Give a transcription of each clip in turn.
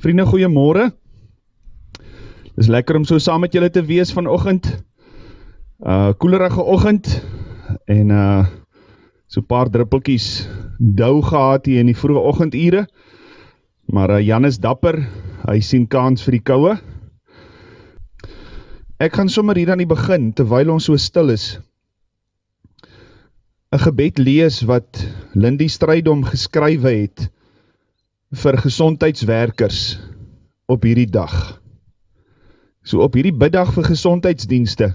Vriende, goeiemôre. Dis lekker om so saam met julle te wees vanoggend. Uh koelerige oggend en uh so paar druppeltjies dou gehad hier in die vroeë oggendure. Maar uh, Jan is dapper. Hy sien kans vir die koue. Ek gaan sommer hier aan die begin terwyl ons so stil is. 'n gebed lees wat Lindy Strydom geskrywe het vir gesondheidswerkers op hierdie dag. So op hierdie biddag vir gesondheidsdienste,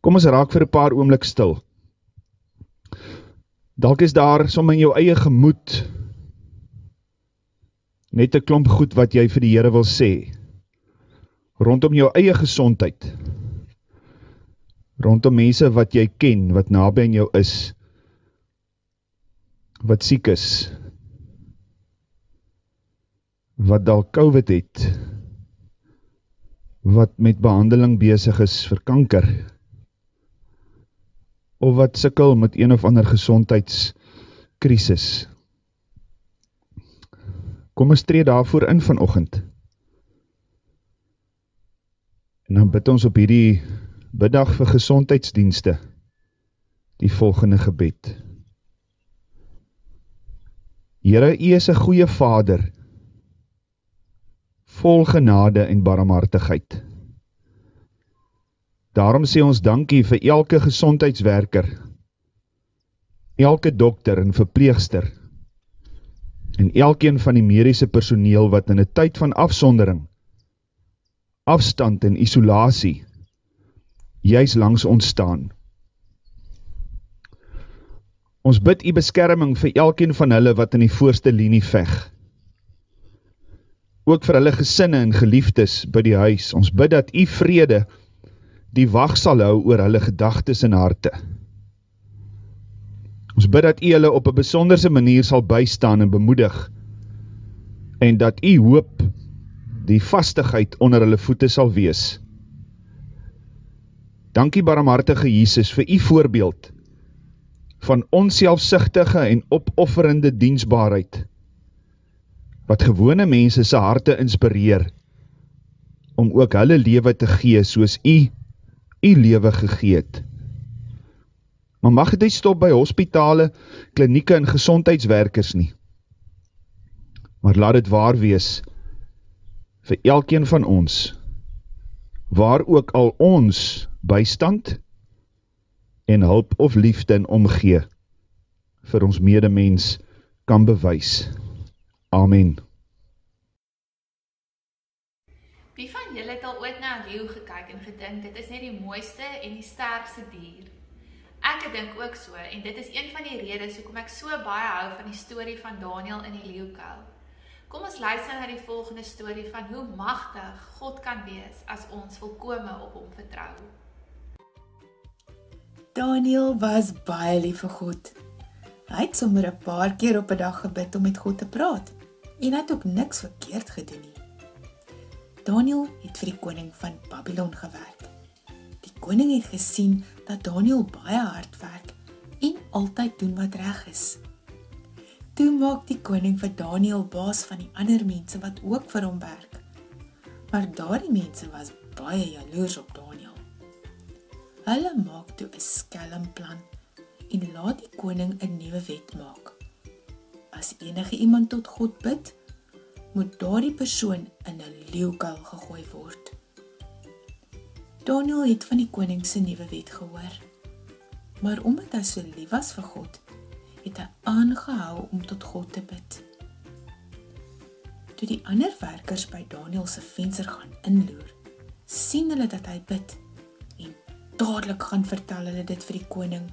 kom ons raak vir 'n paar oomblik stil. Dalk is daar sommer in jou eie gemoed net 'n klomp goed wat jy vir die Here wil sê rondom jou eie gesondheid. Rondom mense wat jy ken, wat naby aan jou is, wat siek is, wat dalk COVID het, wat met behandeling bezig is vir kanker, of wat sikkel met een of ander gezondheidskrisis. Kom ons tree daarvoor in vanochtend. En dan bid ons op hierdie biddag vir gezondheidsdienste, die volgende gebed. Heere, jy is een goeie vader, vol genade en barmhartigheid. Daarom sê ons dankie vir elke gezondheidswerker, elke dokter en verpleegster, en elkeen van die medische personeel wat in die tyd van afsondering, afstand en isolatie, juist langs ons staan. Ons bid die beskerming vir elkeen van hulle wat in die voorste linie vecht, ook vir hulle gesinne en geliefdes by die huis. Ons bid dat u vrede die wacht sal hou oor hulle gedagtes en harte. Ons bid dat u hulle op een besonderse manier sal bystaan en bemoedig en dat u hoop die vastigheid onder hulle voete sal wees. Dankie barmhartige Jesus vir u voorbeeld van onselfsichtige en opofferende diensbaarheid wat gewone mense sy harte inspireer, om ook hulle lewe te gee, soos u, u lewe gegeet. Maar mag nie stop by hospitale, klinieke en gezondheidswerkers nie. Maar laat het waar wees, vir elkeen van ons, waar ook al ons bystand, en hulp of liefde en omgee, vir ons medemens kan bewys. Amen. Wie van julle het al ooit na 'n leeu gekyk en gedink dit is net die mooiste en die sterkste dier? Ek dink ook so en dit is een van die redes hoekom ek so baie hou van die storie van Daniël in die leeukuil. Kom ons luister na die volgende storie van hoe magtig God kan wees as ons volkome op hom vertrou. Daniël was baie lief vir God. Hy het sommer 'n paar keer op 'n dag gebid om met God te praat en hy het ook niks verkeerd gedoen nie. Daniël het vir die koning van Babylon gewerk. Die koning het gesien dat Daniël baie hard werk en altyd doen wat reg is. Toe maak die koning vir Daniël baas van die ander mense wat ook vir hom werk. Maar daardie mense was baie jaloers op Daniël. Hulle maak toe 'n skelmplan en laat die koning 'n nuwe wet maak. As enige iemand tot God bid, moet daardie persoon in 'n leeukuil gegooi word. Daniel het van die koning se nuwe wet gehoor. Maar omdat hy so lief was vir God, het hy aangehou om tot God te bid. Toe die ander werkers by Daniel se venster gaan inloer, sien hulle dat hy bid en dadelik gaan vertel hulle dit vir die koning.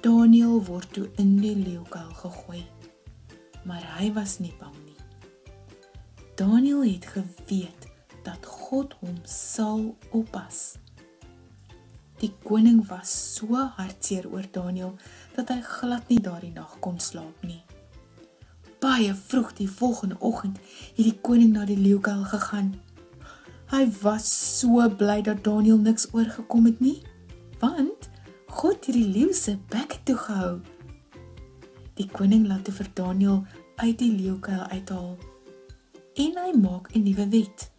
Daniel word toe in die leeukuil gegooi. Maar hy was nie bang nie. Daniel het geweet dat God hom sal oppas. Die koning was so hartseer oor Daniel dat hy glad nie daardie nag kon slaap nie. Baie vroeg die volgende oggend het die koning na die leeukuil gegaan. Hy was so bly dat Daniel niks oorgekom het nie, want God het die leeu se bek toe gehou. Die koning laat toe vir Daniel uit die leeukuil uithaal en hy maak 'n nuwe wet.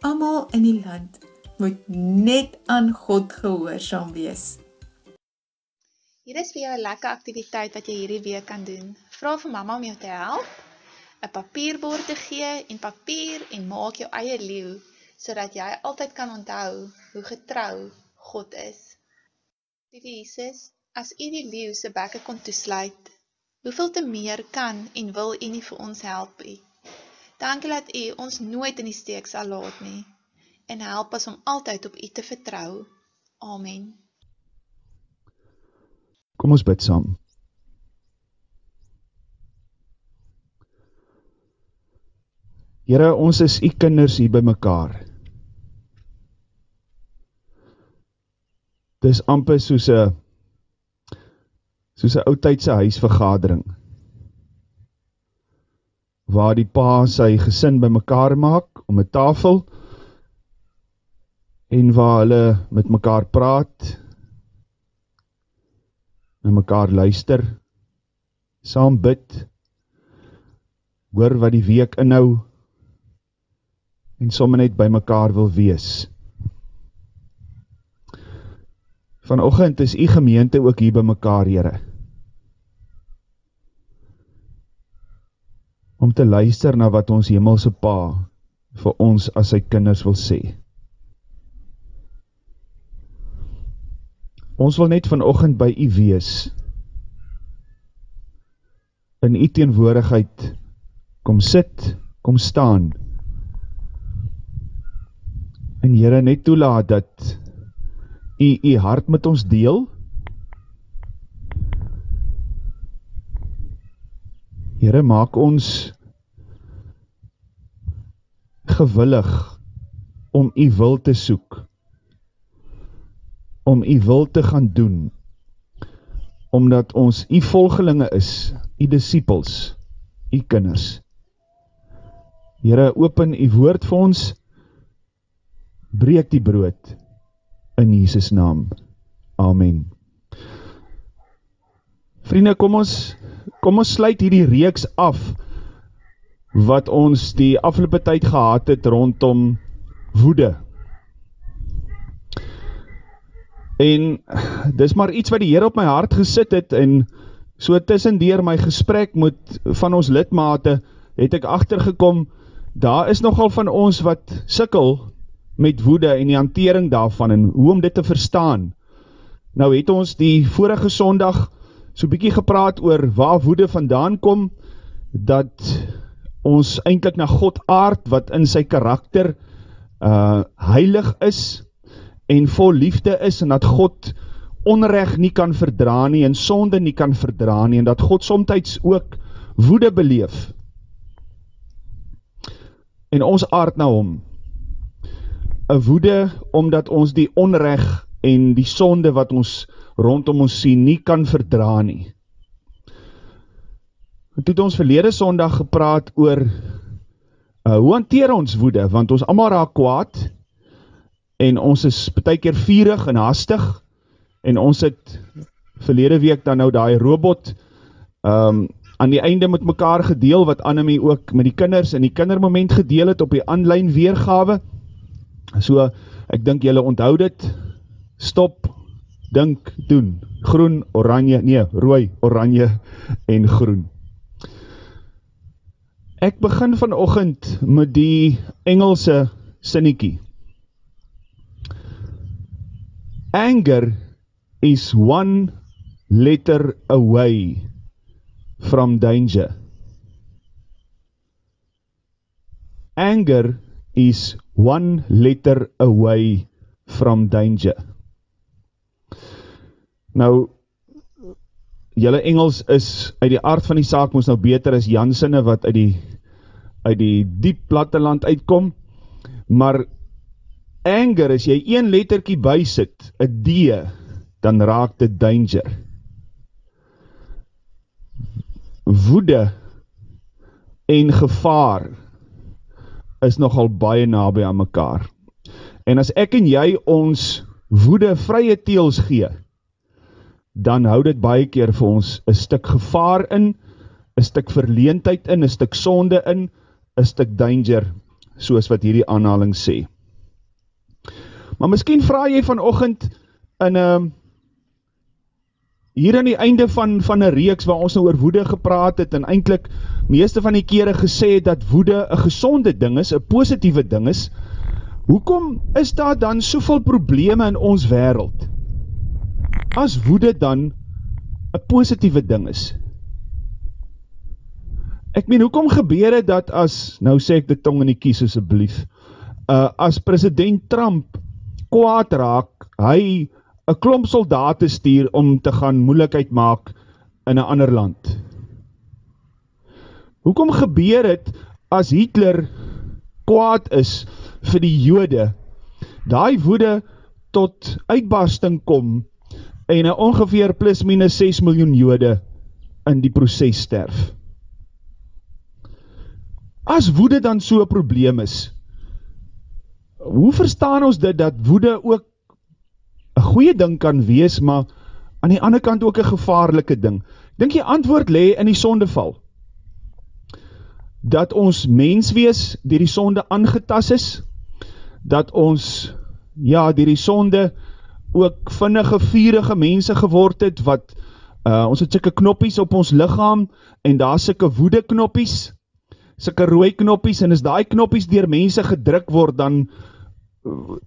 Almal in die land moet net aan God gehoorsaam wees. Hier is vir jou 'n lekker aktiwiteit wat jy hierdie week kan doen. Vra vir mamma om jou te help, 'n papierbord te gee en papier en maak jou eie leeu sodat jy altyd kan onthou hoe getrou God is. Liewe Jesus, as U die leeu se bekke kon toesluit, hoeveel te meer kan en wil U nie vir ons help nie? Dankie dat U ons nooit in die steek sal laat nie en help ons om altyd op U te vertrou. Amen. Kom ons bid saam. Here, ons is U kinders hier bymekaar. Dis amper soos 'n soos 'n ou tydse huisvergadering waar die pa sy gesin bymekaar maak om 'n tafel en waar hulle met mekaar praat, na mekaar luister, saam bid, hoor wat die week inhou, en somme net by mekaar wil wees. Vanochtend is die gemeente ook hier by mekaar, Heere, om te luister na wat ons hemelse pa vir ons as sy kinders wil sê. Ons wil net vanochtend by u wees, in u teenwoordigheid, kom sit, kom staan, en Heere net toelaat dat u u hart met ons deel, Heere maak ons gewillig om u wil te soek, om u wil te gaan doen, omdat ons u volgelinge is, u disciples, u kinders. Heere, open u woord vir ons, breek die brood, in Jesus naam. Amen. Vrienden, kom ons, kom ons sluit hierdie reeks af, wat ons die afgelopen tyd gehad het rondom woede, en dis maar iets wat die Heer op my hart gesit het, en so tussen dier my gesprek met van ons lidmate, het ek achtergekom, daar is nogal van ons wat sikkel met woede en die hantering daarvan, en hoe om dit te verstaan. Nou het ons die vorige sondag so bykie gepraat oor waar woede vandaan kom, dat ons eindelijk na God aard, wat in sy karakter uh, heilig is, en vol liefde is en dat God onrecht nie kan verdra nie en sonde nie kan verdra nie en dat God somtijds ook woede beleef en ons aard na hom een woede omdat ons die onrecht en die sonde wat ons rondom ons sien nie kan verdra nie. Het het ons verlede sondag gepraat oor uh, hoe hanteer ons woede? Want ons allemaal raak kwaad en ons is betek keer vierig en hastig, en ons het verlede week dan nou die robot um, aan die einde met mekaar gedeel, wat Annemie ook met die kinders in die kindermoment gedeel het op die online weergawe, so ek dink jylle onthou dit, stop, dink, doen, groen, oranje, nee, rooi, oranje en groen. Ek begin vanochtend met die Engelse sinnekie, Anger is one letter away from danger. Anger is one letter away from danger. Nou, jylle Engels is uit die aard van die saak moes nou beter as Janssene wat uit die, uit die diep platteland uitkom, maar anger, as jy een letterkie bysit, a D, dan raak dit danger. Woede en gevaar is nogal baie nabij aan mekaar. En as ek en jy ons woede vrye teels gee, dan houd dit baie keer vir ons een stuk gevaar in, een stuk verleentheid in, een stuk sonde in, 'n stuk danger, soos wat hierdie aanhaling sê. Maar miskien vra jy vanoggend in 'n um, hier aan die einde van van 'n reeks waar ons nou oor woede gepraat het en eintlik meeste van die kere gesê het dat woede 'n gesonde ding is, 'n positiewe ding is. Hoekom is daar dan soveel probleme in ons wêreld? As woede dan 'n positiewe ding is. Ek meen, hoekom gebeur dit dat as nou sê ek dit tong in die kies asseblief, uh as president Trump kwaad raak, hy 'n klomp soldate stuur om te gaan moeilikheid maak in 'n ander land. Hoekom gebeur dit as Hitler kwaad is vir die Jode? Daai woede tot uitbarsting kom en 'n ongeveer plus minus 6 miljoen Jode in die proses sterf. As woede dan so 'n probleem is, hoe verstaan ons dit dat woede ook 'n goeie ding kan wees, maar aan die ander kant ook 'n gevaarlike ding. Dink jy antwoord lê in die sondeval? Dat ons menswees deur die sonde aangetas is, dat ons ja, deur die sonde ook vinnige vurige mense geword het wat uh, ons het sulke knoppies op ons liggaam en daar's sulke woede knoppies, sulke rooi knoppies en as daai knoppies deur mense gedruk word dan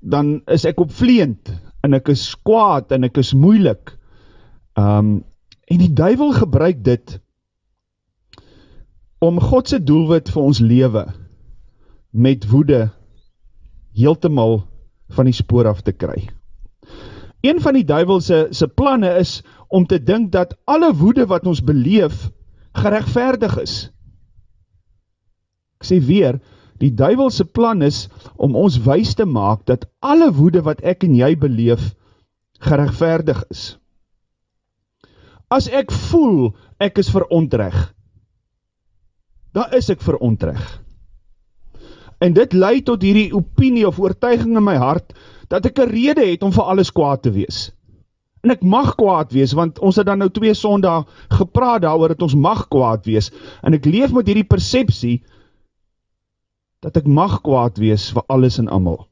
dan is ek opvleend en ek is kwaad en ek is moeilik. Um, en die duivel gebruik dit om Godse doelwit vir ons lewe met woede heeltemal van die spoor af te kry. Een van die duivelse se planne is om te dink dat alle woede wat ons beleef geregverdig is. Ek sê weer, Die duivelse plan is om ons wys te maak dat alle woede wat ek en jy beleef geregverdig is. As ek voel ek is verontreg, dan is ek verontreg. En dit lei tot hierdie opinie of oortuiging in my hart dat ek 'n rede het om vir alles kwaad te wees. En ek mag kwaad wees want ons het dan nou twee Sondae gepraat daaroor dat ons mag kwaad wees en ek leef met hierdie persepsie dat ek mag kwaad wees vir alles en amal.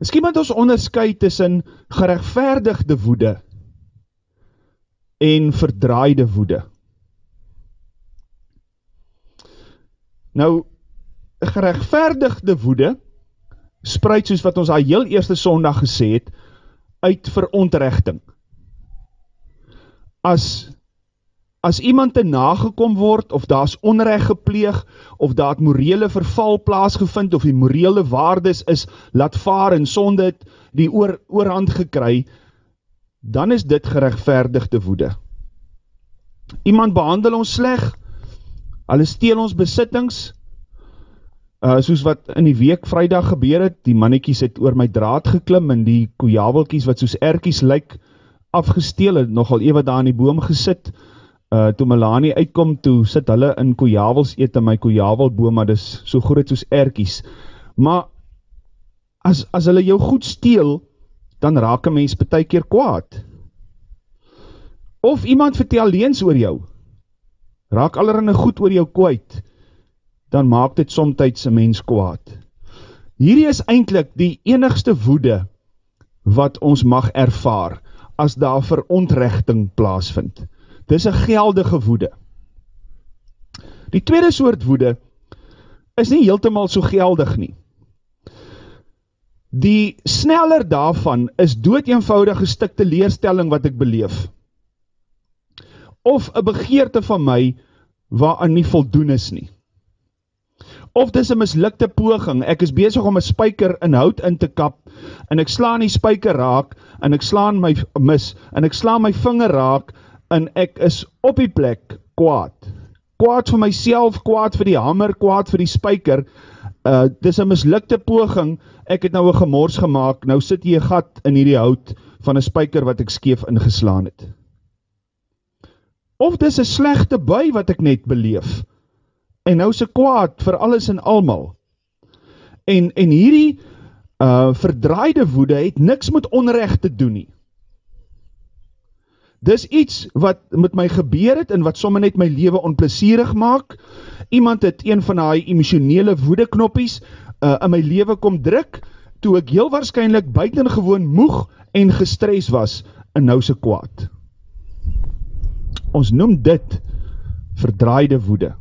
Miskien moet ons onderskei tussen geregverdigde woede en verdraaide woede. Nou, geregverdigde woede spruit soos wat ons al heel eerste Sondag gesê het uit verontrechting. As as iemand te nagekom word, of daar is onrecht gepleeg, of daar het morele verval plaasgevind, of die morele waardes is laat vaar en sonde het die oor, oorhand gekry, dan is dit gerechtvaardigde woede. Iemand behandel ons sleg, hulle steel ons besittings, uh, soos wat in die week vrijdag gebeur het, die mannetjies het oor my draad geklim, en die koejabelkies wat soos erkies lyk, afgesteel het, nogal ewe daar in die boom gesit, uh, toe Melanie uitkom, toe sit hulle in kojavels eet in my kojavelboom, maar dis so groot soos erkies. Maar, as, as hulle jou goed steel, dan raak een mens betek keer kwaad. Of iemand vertel leens oor jou, raak allerhande goed oor jou kwijt, dan maak dit somtijds een mens kwaad. Hierdie is eindelijk die enigste woede, wat ons mag ervaar, as daar verontrechting plaasvind. Dis een geldige woede. Die tweede soort woede is nie heeltemal so geldig nie. Die sneller daarvan is dood eenvoudige stuk teleerstelling wat ek beleef. Of een begeerte van my waaraan nie voldoen is nie. Of dis een mislukte poging, ek is bezig om een spyker in hout in te kap, en ek slaan die spyker raak, en ek slaan my mis, en ek slaan my vinger raak, en ek is op die plek kwaad. Kwaad vir myself, kwaad vir die hamer, kwaad vir die spyker. Uh, dis een mislukte poging, ek het nou een gemors gemaakt, nou sit hier gat in hierdie hout van een spyker wat ek skeef ingeslaan het. Of dis een slechte bui wat ek net beleef, en nou is ek kwaad vir alles en almal. En, en hierdie uh, verdraaide woede het niks met onrecht te doen nie. Dis iets wat met my gebeur het en wat sommer net my lewe onplesierig maak. Iemand het een van daai emosionele woede knoppies uh, in my lewe kom druk toe ek heel waarskynlik buitengewoon moeg en gestres was en nou se kwaad. Ons noem dit verdraaide woede.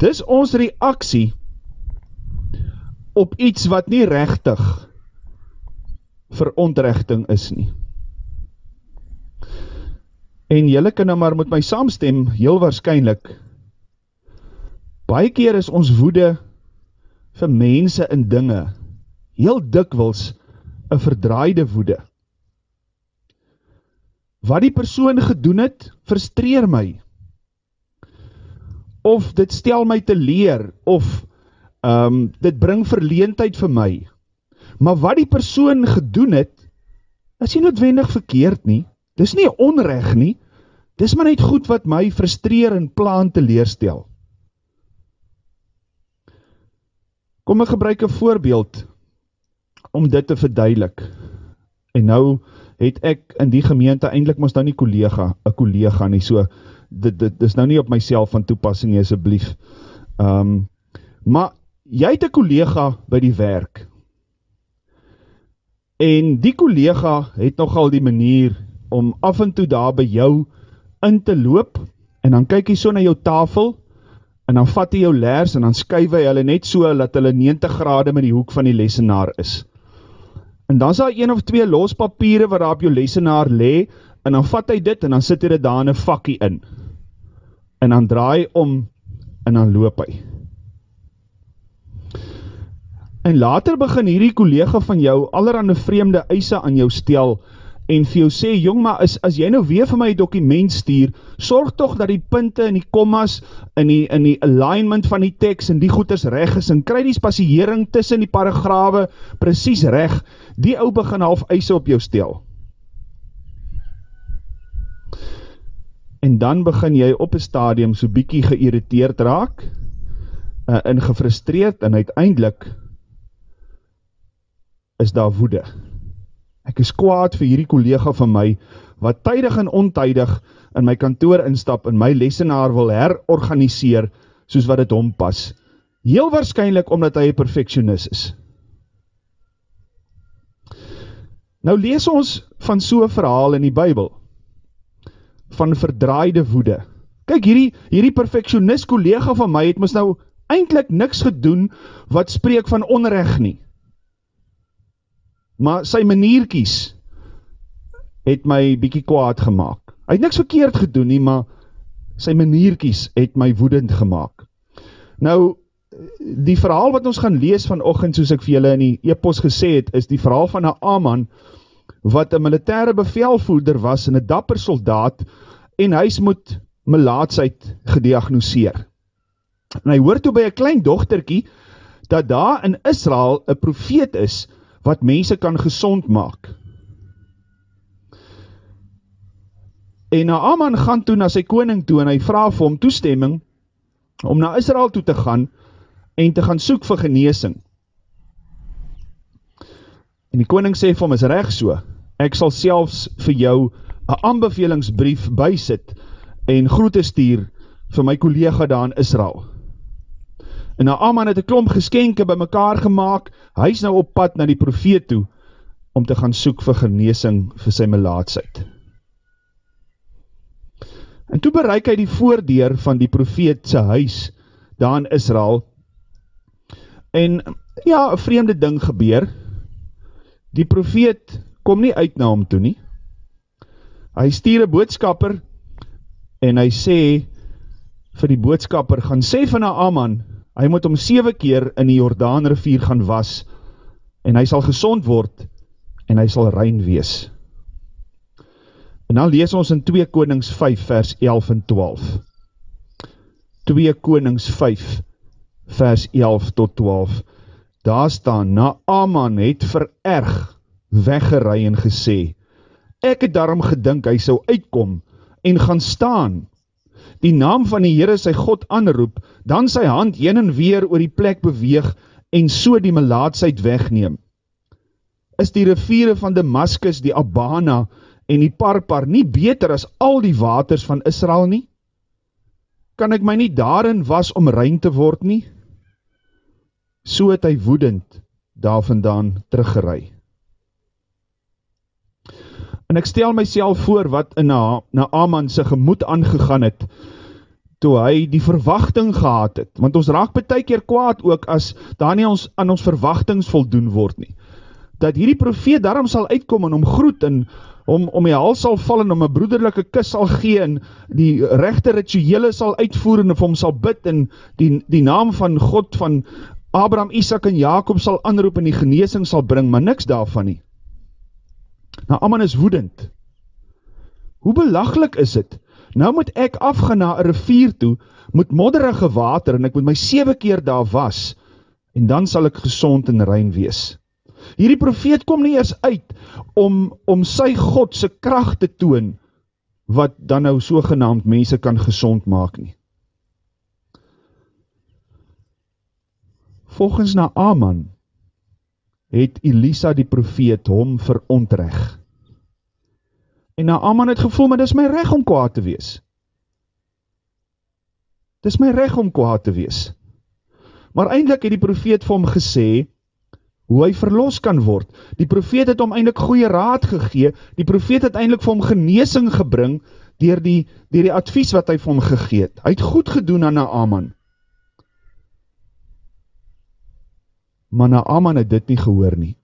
Dis ons reaksie op iets wat nie regtig verontrechting is nie. En jylle kan nou maar met my saamstem, heel waarschijnlijk, baie keer is ons woede vir mense en dinge, heel dikwils, een verdraaide woede. Wat die persoon gedoen het, frustreer my. Of dit stel my te leer, of um, dit bring verleentheid vir my. Maar wat die persoon gedoen het, is nie noodwendig verkeerd nie. Dis nie onrecht nie, dis maar net goed wat my frustreer en plan te leerstel. Kom ek gebruik een voorbeeld om dit te verduidelik. En nou het ek in die gemeente eindelijk moest nou nie collega, een collega nie, so dit, dit, dit is nou nie op myself van toepassing, asjeblief. Um, maar jy het een collega by die werk, en die collega het nogal die manier om af en toe daar by jou in te loop, en dan kyk hy so na jou tafel, en dan vat hy jou leers, en dan skuif hy hulle net so, dat hulle 90 grade met die hoek van die lesenaar is. En dan is daar een of twee lospapiere, waar daar op jou lesenaar le, en dan vat hy dit, en dan sit hy dit daar in een vakkie in. En dan draai om, en dan loop hy. En later begin hierdie collega van jou allerhande vreemde eise aan jou stel, en vir jou sê, jong, maar as, as jy nou weer vir my dokument stuur, sorg toch dat die punte en die kommas en die, en die alignment van die tekst en die goed is reg is, en kry die spasiering tussen die paragrawe precies reg, die ou begin half eise op jou stel. En dan begin jy op een stadium so bykie geïrriteerd raak, uh, en gefrustreerd, en uiteindelik is daar woede. Ek is kwaad vir hierdie collega van my, wat tydig en ontydig in my kantoor instap en my lesenaar wil herorganiseer, soos wat het ompas. Heel waarschijnlijk omdat hy een perfectionist is. Nou lees ons van so'n verhaal in die bybel, van verdraaide woede. Kyk, hierdie, hierdie perfectionist collega van my het mis nou eindelijk niks gedoen wat spreek van onrecht nie maar sy manierkies het my bykie kwaad gemaakt. Hy het niks verkeerd gedoen nie, maar sy manierkies het my woedend gemaakt. Nou, die verhaal wat ons gaan lees vanochtend, soos ek vir julle in die epos gesê het, is die verhaal van een Aman, wat een militaire bevelvoerder was, en een dapper soldaat, en hy is moet melaatsheid gediagnoseer. En hy hoort toe by een klein dochterkie, dat daar in Israel een profeet is, wat mense kan gezond maak. En Naaman gaan toe na sy koning toe en hy vraag vir hom toestemming om na Israel toe te gaan en te gaan soek vir geneesing. En die koning sê vir hom, is recht so, ek sal selfs vir jou een aanbevelingsbrief bysit en groete stuur vir my collega daar in Israel. En Naaman het 'n klomp geskenke bymekaar gemaak. Hy's nou op pad na die profeet toe om te gaan soek vir genesing vir sy melaatsheid. En toe bereik hy die voordeur van die profeet se huis daar in Israel. En ja, 'n vreemde ding gebeur. Die profeet kom nie uit na hom toe nie. Hy stuur 'n boodskapper en hy sê vir die boodskapper gaan sê van Naaman hy moet om 7 keer in die Jordaan rivier gaan was, en hy sal gezond word, en hy sal rein wees. En dan lees ons in 2 Konings 5 vers 11 en 12. 2 Konings 5 vers 11 tot 12. Daar staan, na Aman het vererg weggerei en gesê, ek het daarom gedink hy sou uitkom en gaan staan die naam van die Heere sy God aanroep, dan sy hand heen en weer oor die plek beweeg en so die melaatsheid wegneem. Is die riviere van Damaskus, die Abana en die parpar nie beter as al die waters van Israel nie? Kan ek my nie daarin was om rein te word nie? So het hy woedend daar vandaan teruggerei. En ek stel myself voor wat in na, na Aman sy gemoed aangegaan het, toe hy die verwachting gehad het. Want ons raak betek keer kwaad ook as daar nie ons, aan ons verwachtings voldoen word nie. Dat hierdie profeet daarom sal uitkom en om groet en om, om die hals sal val en om een broederlijke kus sal gee en die rechte rituele sal uitvoer en of hom sal bid en die, die naam van God van Abraham, Isaac en Jacob sal anroep en die geneesing sal bring, maar niks daarvan nie. Nou, Amman is woedend. Hoe belaglik is het? Nou moet ek afgaan na een rivier toe, moet modderige water, en ek moet my 7 keer daar was, en dan sal ek gezond en rein wees. Hierdie profeet kom nie eers uit, om, om sy God sy kracht te toon, wat dan nou sogenaamd mense kan gezond maak nie. Volgens na Aman, het Elisa die profeet hom verontreg. En Naaman het gevoel, maar dis my reg om kwaad te wees. Dis my reg om kwaad te wees. Maar eindelijk het die profeet vir hom gesê, hoe hy verlos kan word. Die profeet het hom eindelijk goeie raad gegee, die profeet het eindelijk vir hom geneesing gebring, dier die, dier die advies wat hy vir hom gegeet. Hy het goed gedoen aan Naaman. Maar Naaman het dit nie gehoor nie.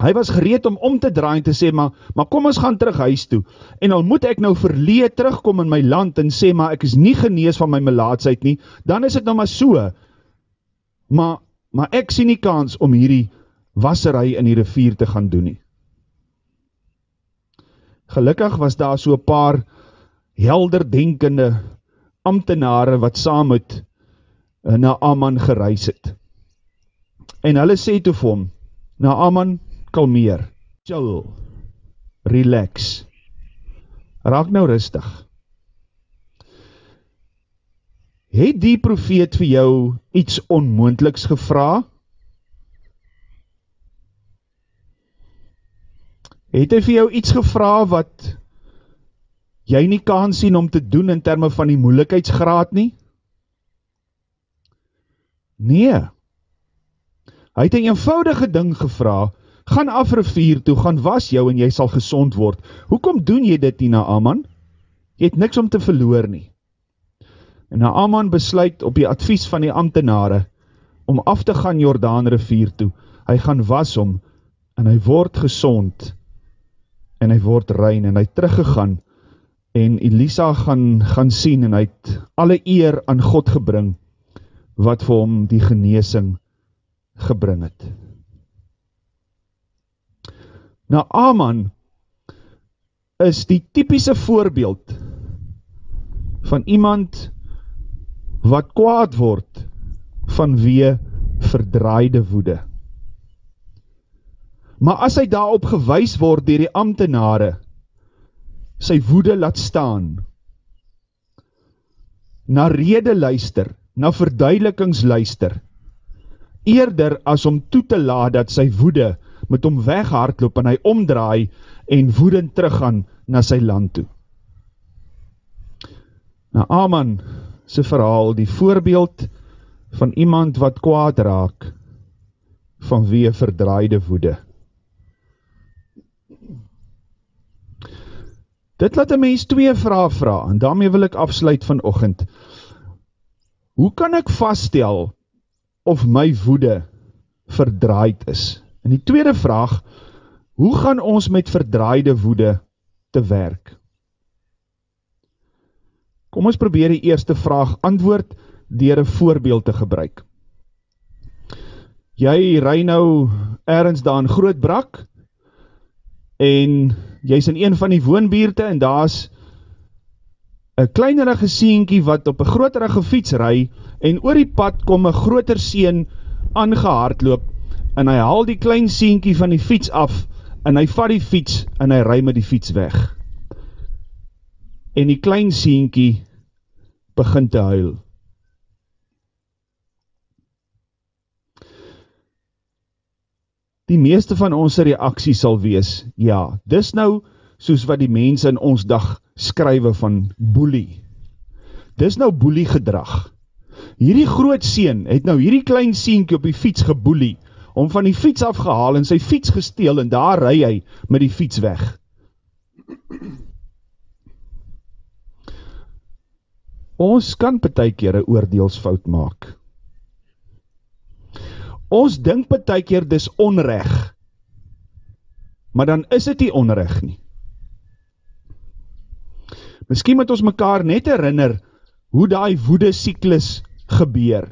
Hy was gereed om om te draai en te sê, maar, maar kom ons gaan terug huis toe, en al moet ek nou verlee terugkom in my land en sê, maar ek is nie genees van my melaatsheid nie, dan is het nou maar so, maar, maar ek sien nie kans om hierdie wasserij in die rivier te gaan doen nie. Gelukkig was daar so paar helder denkende ambtenare wat saam met eh, na Aman gereis het. En hulle sê toe vir hom, Naaman, kalmeer, chill, relax, raak nou rustig. Het die profeet vir jou iets onmoendliks gevra? Het hy vir jou iets gevra wat jy nie kan sien om te doen in termen van die moeilikheidsgraad nie? Nee. Hy het een eenvoudige ding gevra, gaan af rivier toe, gaan was jou en jy sal gezond word. Hoekom doen jy dit nie na Aman? Jy het niks om te verloor nie. En na Aman besluit op die advies van die ambtenare om af te gaan Jordaan rivier toe. Hy gaan was om en hy word gezond en hy word rein en hy teruggegaan en Elisa gaan, gaan sien en hy het alle eer aan God gebring wat vir hom die geneesing gebring het. Nou Aman is die typische voorbeeld van iemand wat kwaad word vanweë verdraaide woede. Maar as hy daarop gewys word deur die amptenare, sy woede laat staan, na rede luister, na verduidelikings luister, eerder as om toe te laat dat sy woede met hom weghardloop en hy omdraai en woedend teruggaan na sy land toe. Nou Aman sy verhaal die voorbeeld van iemand wat kwaad raak van wie verdraaide woede. Dit laat een mens twee vraag vraag en daarmee wil ek afsluit van ochend. Hoe kan ek vaststel of my woede verdraaid is? En die tweede vraag, hoe gaan ons met verdraaide woede te werk? Kom ons probeer die eerste vraag antwoord dier een voorbeeld te gebruik. Jy rij nou ergens daar in Grootbrak en jy is in een van die woonbeerte en daar is een kleinerige sienkie wat op een groterige fiets rij en oor die pad kom een groter sien aangehaard loop, en hy haal die klein sienkie van die fiets af, en hy vat die fiets, en hy rui met die fiets weg. En die klein sienkie begin te huil. Die meeste van ons reaksie sal wees, ja, dis nou soos wat die mense in ons dag skrywe van boelie. Dis nou boelie gedrag. Hierdie groot seun het nou hierdie klein seentjie op die fiets geboelie, hom van die fiets afgehaal en sy fiets gesteel en daar ry hy met die fiets weg. Ons kan baie keer 'n oordeelsfout maak. Ons dink baie keer dis onreg. Maar dan is dit nie onreg nie. Miskien moet ons mekaar net herinner hoe daai woede siklus gebeur.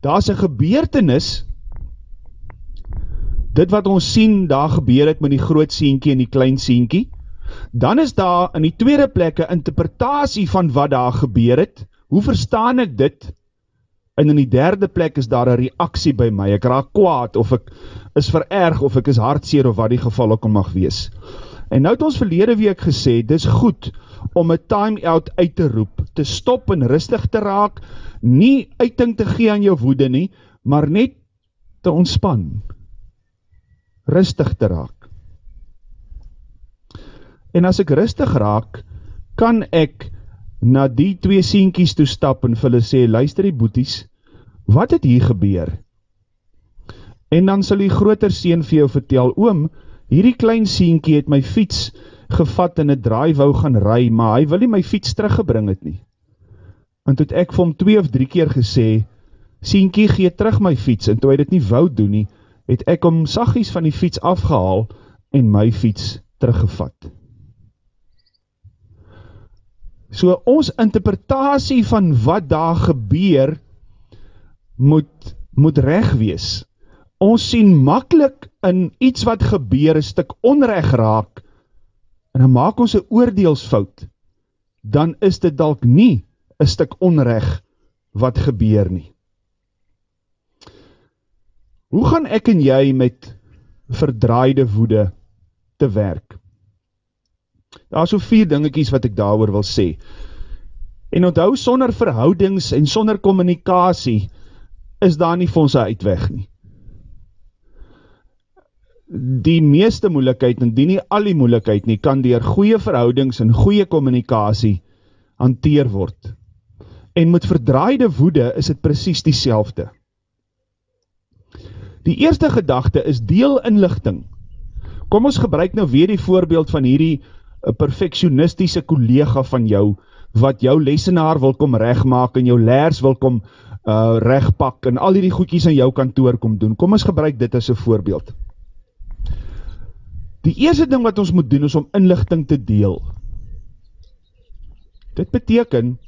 Daar's 'n gebeurtenis dit wat ons sien daar gebeur het met die groot seentjie en die klein seentjie. Dan is daar in die tweede plek 'n interpretasie van wat daar gebeur het. Hoe verstaan ek dit? En in die derde plek is daar 'n reaksie by my. Ek raak kwaad of ek is vererg of ek is hartseer of wat die geval ook mag wees. En nou het ons verlede week gesê, dis goed om 'n time out uit te roep, te stop en rustig te raak, nie uiting te gee aan jou woede nie, maar net te ontspan. Rustig te raak. En as ek rustig raak, kan ek na die twee seentjies toe stap en vir hulle sê, luister die boeties, wat het hier gebeur? En dan sal die groter seun vir jou vertel, oom, hierdie klein seentjie het my fiets gevat en 'n draai wou gaan ry, maar hy wil nie my fiets teruggebring het nie. En toe het ek vir hom 2 of 3 keer gesê, seentjie gee terug my fiets en toe hy dit nie wou doen nie, het ek hom saggies van die fiets afgehaal en my fiets teruggevat. So ons interpretasie van wat daar gebeur moet moet reg wees. Ons sien maklik in iets wat gebeur 'n stuk onreg raak en dan maak ons 'n oordeelsfout. Dan is dit dalk nie 'n stuk onreg wat gebeur nie. Hoe gaan ek en jy met verdraaide woede te werk? Daar is so vier dingetjies wat ek daaroor wil sê. En onthou sonder verhoudings en sonder kommunikasie is daar nie vir ons een uitweg nie. Die meeste moeilikheid, en die nie al die moeilikheid nie, kan dier goeie verhoudings en goeie communicatie hanteer word. En met verdraaide woede is het precies die selfde. Die eerste gedachte is deel inlichting. Kom ons gebruik nou weer die voorbeeld van hierdie eh, perfectionistische collega van jou, wat jou lesenaar wil kom rechtmaak en jou leers wil kom uh, regpak en al die goedkies in jou kantoor kom doen. Kom ons gebruik dit as een voorbeeld. Die eerste ding wat ons moet doen is om inlichting te deel. Dit beteken,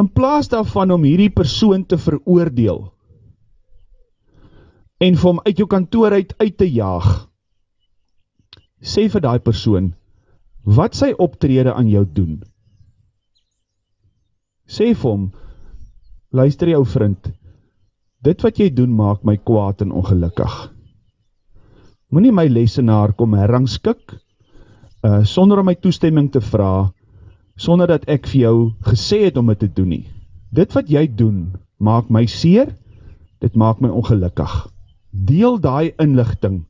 in plaas daarvan om hierdie persoon te veroordeel, en vir hom uit jou kantoor uit uit te jaag, sê vir die persoon, wat sy optrede aan jou doen? Sê vir hom, Luister jou vriend, dit wat jy doen maak my kwaad en ongelukkig. Moenie my lesenaar kom herrangskik uh sonder om my toestemming te vra, sonder dat ek vir jou gesê het om dit te doen nie. Dit wat jy doen maak my seer, dit maak my ongelukkig. Deel daai inligting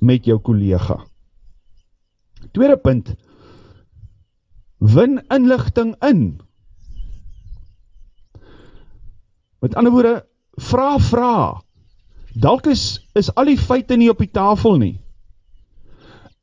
met jou kollega. Tweede punt. Win inligting in. Met ander woorde, vra, vra. Dalk is, is al die feite nie op die tafel nie.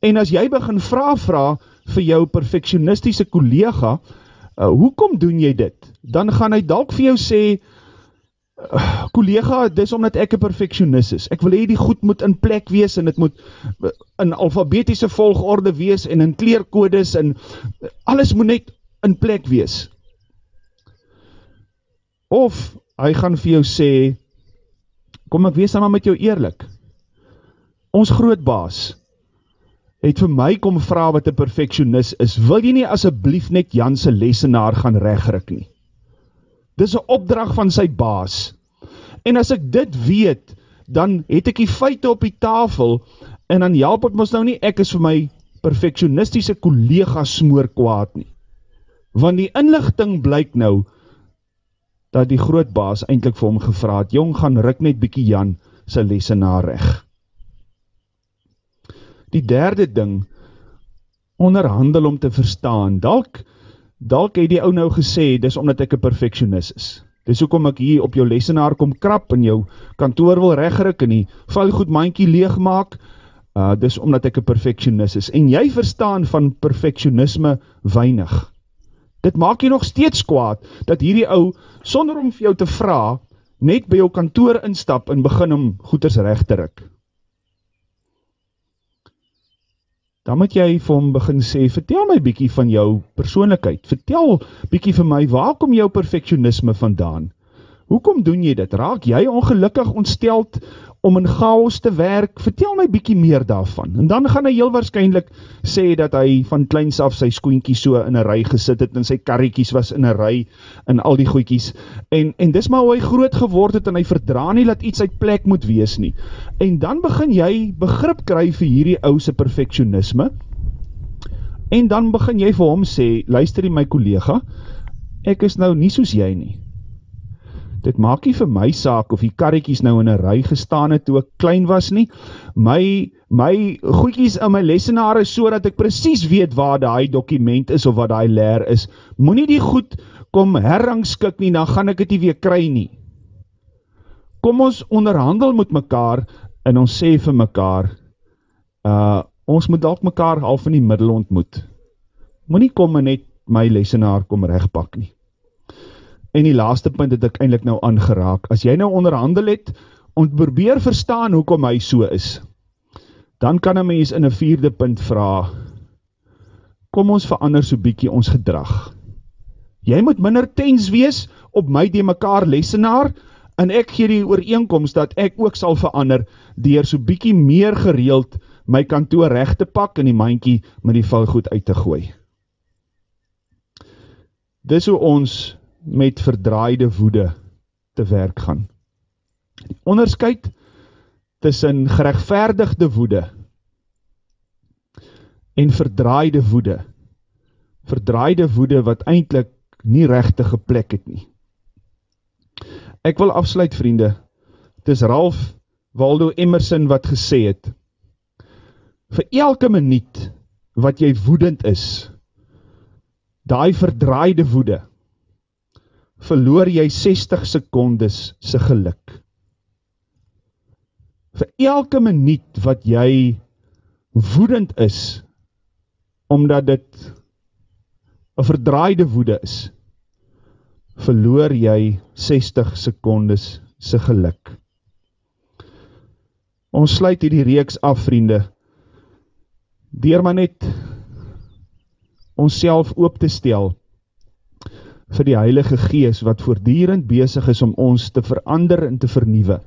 En as jy begin vra, vra vir jou perfectionistische collega, uh, hoekom doen jy dit? Dan gaan hy dalk vir jou sê, uh, collega, dis omdat ek een perfectionist is. Ek wil hee die goed moet in plek wees en het moet uh, in alfabetische volgorde wees en in kleerkodes en alles moet net in plek wees. Of hy gaan vir jou sê, kom ek wees maar met jou eerlik, ons grootbaas, het vir my kom vraag wat een perfectionist is, wil jy nie asjeblief net Janse lesenaar gaan regrik nie? Dis een opdracht van sy baas, en as ek dit weet, dan het ek die feite op die tafel, en dan help het ons nou nie, ek is vir my perfectionistische collega smoor kwaad nie. Want die inlichting blyk nou, dat die groot baas eindelijk vir hom gevraad, jong, gaan ruk net bykie Jan sy lesenaar reg. Die derde ding onderhandel om te verstaan. Dalk dalk het die ou nou gesê dis omdat ek 'n perfeksionis is. Dis hoekom ek hier op jou lesenaar kom krap en jou kantoor wil regryk en die vuilgoed mandjie leegmaak. Uh dis omdat ek 'n perfeksionis is en jy verstaan van perfeksionisme weinig. Dit maak jy nog steeds kwaad dat hierdie ou sonder om vir jou te vra net by jou kantoor instap en begin om goeders reg te ruk. dan moet jy vir hom begin sê, vertel my bykie van jou persoonlikheid, vertel bykie vir my, waar kom jou perfectionisme vandaan? Hoekom doen jy dit? Raak jy ongelukkig ontsteld om in chaos te werk, vertel my bykie meer daarvan. En dan gaan hy heel waarschijnlijk sê dat hy van kleins af sy skoenkie so in een rij gesit het en sy karriekies was in een rij en al die goeikies. En, en dis maar hoe hy groot geword het en hy verdra nie dat iets uit plek moet wees nie. En dan begin jy begrip kry vir hierdie ouse perfectionisme en dan begin jy vir hom sê, luister die my collega, ek is nou nie soos jy nie dit maak nie vir my saak of die karretjies nou in 'n ry gestaan het toe ek klein was nie. My my goedjies in my lesenaar is sodat ek presies weet waar daai dokument is of wat daai leer is. Moenie die goed kom herrangskik nie, dan gaan ek dit nie weer kry nie. Kom ons onderhandel met mekaar en ons sê vir mekaar uh ons moet dalk mekaar half in die middel ontmoet. Moenie kom en net my lesenaar kom regpak nie. En die laaste punt het ek eintlik nou aangeraak. As jy nou onderhandel het om probeer verstaan hoekom hy so is, dan kan 'n mens in 'n vierde punt vra: Kom ons verander so bietjie ons gedrag. Jy moet minder tens wees op my de mekaar lesenaar en ek gee die ooreenkoms dat ek ook sal verander deur so bietjie meer gereeld my kantoor reg te pak en die mandjie met die vuilgoed uit te gooi. Dis hoe ons met verdraaide woede te werk gaan. Die onderscheid tussen gerechtvaardigde woede en verdraaide woede, verdraaide woede wat eindelijk nie rechtige plek het nie. Ek wil afsluit vriende, het is Ralf Waldo Emerson wat gesê het, vir elke minuut wat jy woedend is, die verdraaide woede, verloor jy 60 secondes sy geluk. Vir elke minuut wat jy woedend is, omdat dit een verdraaide woede is, verloor jy 60 secondes sy geluk. Ons sluit hier die reeks af, vriende, dier maar net ons self oop te stel, vir die Heilige Gees wat voortdurend besig is om ons te verander en te vernieuwe,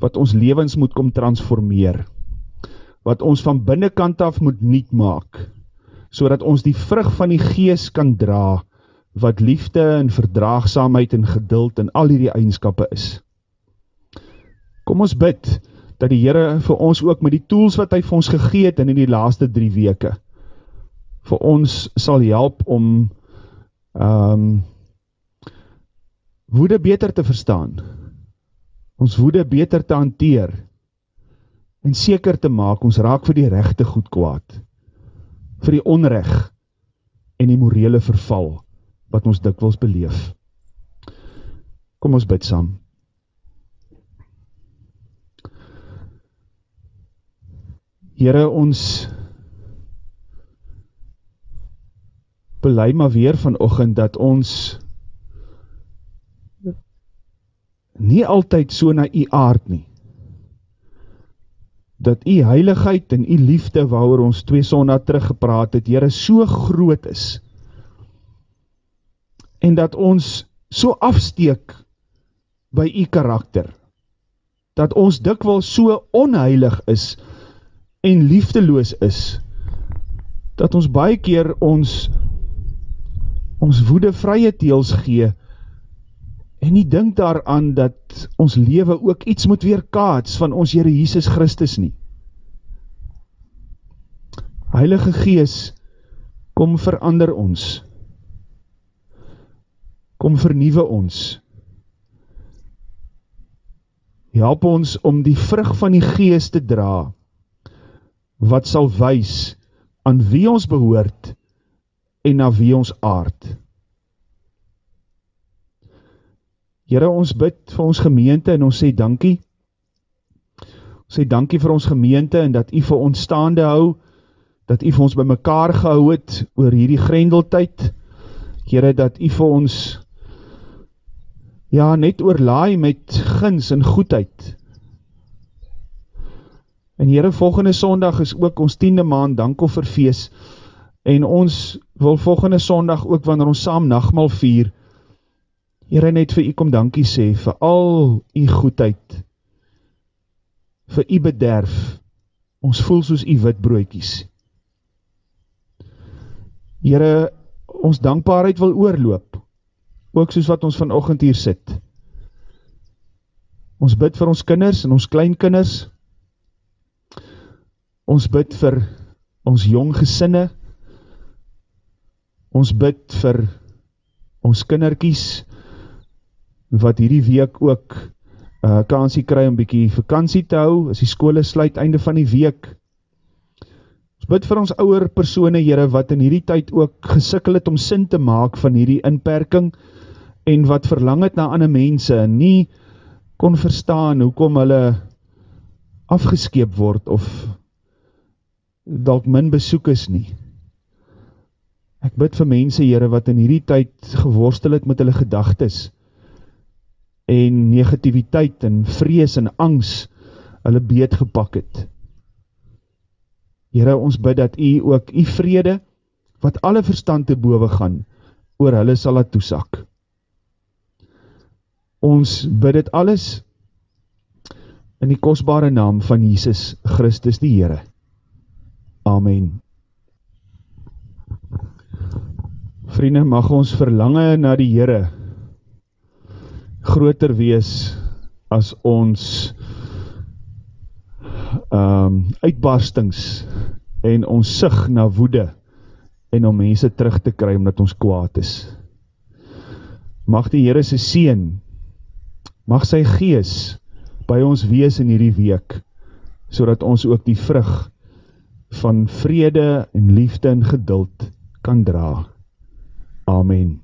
wat ons levens moet kom transformeer, wat ons van binnenkant af moet niet maak, so ons die vrug van die Gees kan dra, wat liefde en verdraagsaamheid en geduld en al die eigenskappe is. Kom ons bid, dat die Heere vir ons ook met die tools wat hy vir ons gegeet in die laaste drie weke, vir ons sal help om um, woede beter te verstaan, ons woede beter te hanteer, en seker te maak, ons raak vir die rechte goed kwaad, vir die onrecht, en die morele verval, wat ons dikwils beleef. Kom ons bid saam. Heere, ons belei maar weer vanochtend dat ons nie altyd so na u aard nie. Dat u heiligheid en u liefde waar ons twee sonna teruggepraat het, Heere, so groot is. En dat ons so afsteek by u karakter. Dat ons dikwels so onheilig is en liefdeloos is. Dat ons baie keer ons ons woede vrye teels gee en nie dink daaraan dat ons lewe ook iets moet weerkaats van ons Here Jesus Christus nie. Heilige Gees, kom verander ons. Kom vernieuwe ons. Help ons om die vrug van die Gees te dra, wat sal wys aan wie ons behoort en na wie ons aard. Here, ons bid vir ons gemeente en ons sê dankie. Ons sê dankie vir ons gemeente en dat U vir ons staande hou, dat U vir ons bymekaar gehou het oor hierdie grendeltyd. Here, dat U vir ons ja, net oorlaai met guns en goedheid. En Here, volgende Sondag is ook ons 10de maand dankofferfees. En ons wil volgende Sondag ook wanneer ons saam nagmaal vier, Here net vir u kom dankie sê vir al u goedheid. Vir u bederf. Ons voel soos u wit broodjies. Here, ons dankbaarheid wil oorloop. Ook soos wat ons vanoggend hier sit. Ons bid vir ons kinders en ons kleinkinders. Ons bid vir ons jong gesinne. Ons bid vir ons kindertjies wat hierdie week ook uh, kansie kry om bykie vakantie te hou, as die skole sluit einde van die week. Ons bid vir ons ouwer persoene, Heere, wat in hierdie tyd ook gesikkel het om sin te maak van hierdie inperking en wat verlang het na ander mense en nie kon verstaan hoekom hulle afgeskeep word of dalk min besoek is nie. Ek bid vir mense, Heere, wat in hierdie tyd geworstel het met hulle gedagtes, en negativiteit en vrees en angs hulle beet gepak het. Here, ons bid dat U ook U vrede wat alle verstand te bowe gaan oor hulle sal laat toesak. Ons bid dit alles in die kosbare naam van Jesus Christus die Here. Amen. Vriende, mag ons verlange na die Here groter wees as ons um, uitbarstings en ons sig na woede en om mense terug te kry omdat ons kwaad is. Mag die Here se seën mag sy gees by ons wees in hierdie week sodat ons ook die vrug van vrede en liefde en geduld kan dra. Amen.